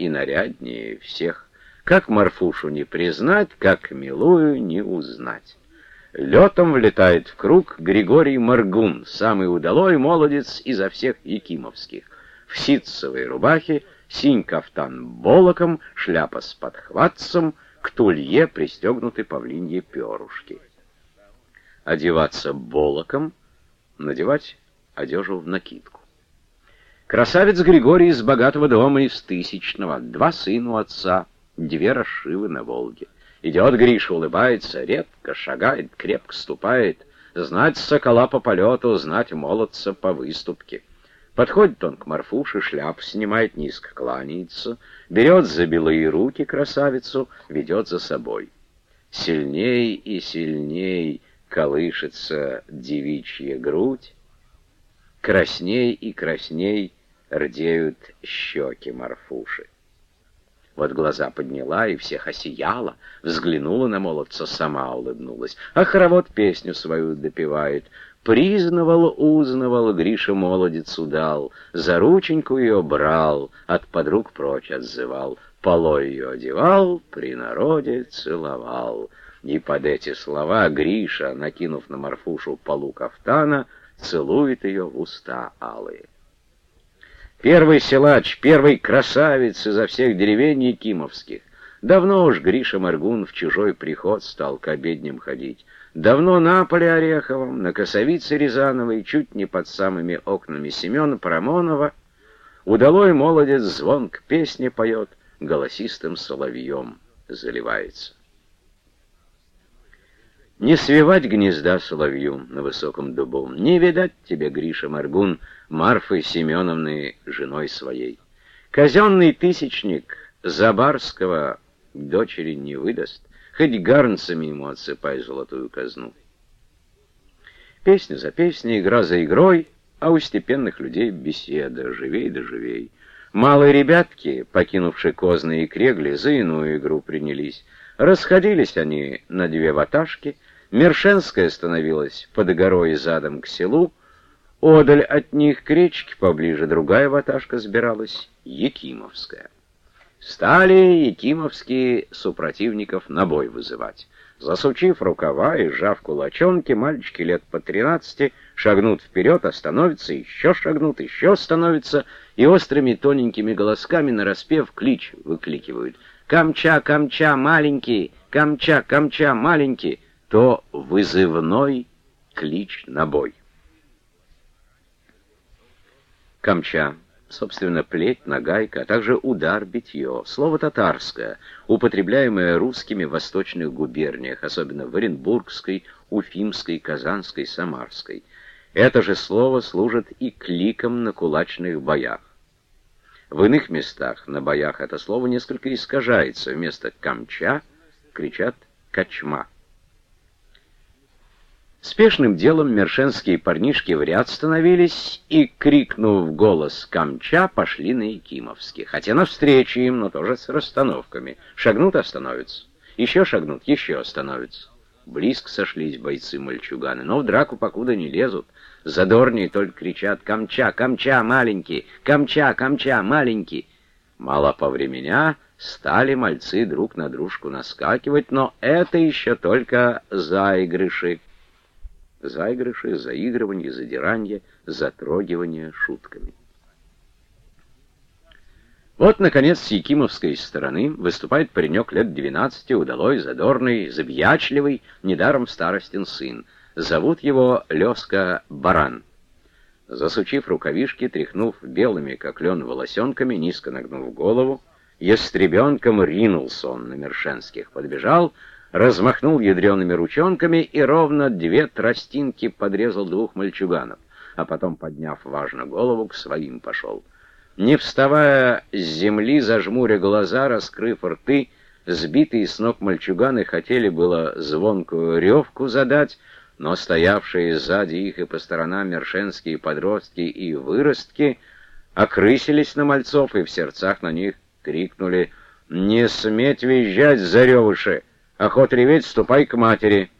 и наряднее всех. Как Марфушу не признать, как милую не узнать. Летом влетает в круг Григорий Маргун, самый удалой молодец изо всех якимовских. В ситцевой рубахе, синь кафтан болоком, шляпа с подхватцем, к тулье пристегнуты павлиньи перушки. Одеваться болоком, надевать одежу в накидку. Красавец Григорий из богатого дома, из тысячного, два сына у отца, две расшивы на Волге. Идет Гриша, улыбается, редко шагает, крепко ступает, знать сокола по полету, знать молодца по выступке. Подходит он к Марфуше, шляпу снимает, низко кланяется, берет за белые руки красавицу, ведет за собой. Сильней и сильней колышется девичья грудь, красней и красней рдеют щеки Марфуши. Вот глаза подняла и всех осияла, взглянула на молодца, сама улыбнулась. А хоровод песню свою допевает. Признавал, узнавал, Гриша молодец удал, За рученьку ее брал, от подруг прочь отзывал, Полой ее одевал, при народе целовал. И под эти слова Гриша, накинув на Марфушу полу кафтана, целует ее в уста алые. Первый силач, первый красавец изо всех деревень Якимовских. Давно уж Гриша Маргун в чужой приход стал к обедням ходить. Давно на поле Ореховом, на Косовице Рязановой, чуть не под самыми окнами Семена Парамонова, удалой молодец звонк песни поет, голосистым соловьем заливается. Не свивать гнезда соловью на высоком дубу, не видать тебе, Гриша Маргун, Марфы Семеновны женой своей. Казенный тысячник Забарского дочери не выдаст, хоть гарнцами ему отсыпай золотую казну. Песня за песней, игра за игрой, а у степенных людей беседа, живей да живей. Малые ребятки, покинувшие козные крегли, за иную игру принялись. Расходились они на две ваташки — Мершенская становилась под горой задом к селу, одаль от них к речке поближе другая ваташка сбиралась, Якимовская. Стали Якимовские супротивников на бой вызывать. Засучив рукава и сжав кулачонки, мальчики лет по тринадцати шагнут вперед, остановятся, еще шагнут, еще становятся, и острыми тоненькими голосками нараспев клич выкликивают. «Камча, камча, маленький! Камча, камча, маленький!» То вызывной клич на бой. Камча, собственно, плеть, нагайка, а также удар, битье. Слово татарское, употребляемое русскими в восточных губерниях, особенно в Оренбургской, Уфимской, Казанской, Самарской. Это же слово служит и кликом на кулачных боях. В иных местах на боях это слово несколько искажается. Вместо «камча» кричат «качма». Спешным делом мершенские парнишки в ряд становились и, крикнув голос камча, пошли на Якимовский. Хотя навстречу им, но тоже с расстановками. Шагнут — остановятся. Еще шагнут — еще остановятся. Близко сошлись бойцы-мальчуганы, но в драку покуда не лезут. Задорнее только кричат «Камча! Камча! Маленький! Камча! Камча! Маленький!» Мало по времени стали мальцы друг на дружку наскакивать, но это еще только заигрыши заигрыши, заигрывание, задирание, затрогивание шутками. Вот, наконец, с Якимовской стороны выступает паренек лет двенадцати, удалой, задорный, забьячливый, недаром старостин сын. Зовут его Леска Баран. Засучив рукавишки, тряхнув белыми, как лен, волосенками, низко нагнув голову, ястребенком ринулся он на Мершенских, подбежал, размахнул ядреными ручонками и ровно две тростинки подрезал двух мальчуганов, а потом, подняв важно голову, к своим пошел. Не вставая с земли, зажмуря глаза, раскрыв рты, сбитые с ног мальчуганы хотели было звонкую ревку задать, но стоявшие сзади их и по сторонам мершенские подростки и выростки окрысились на мальцов и в сердцах на них крикнули «Не сметь визжать, заревыши!» Охот реветь, ступай к матери.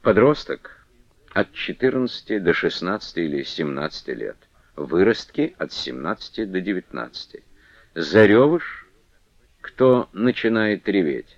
Подросток от 14 до 16 или 17 лет. выростки от 17 до 19. Заревыш, кто начинает реветь,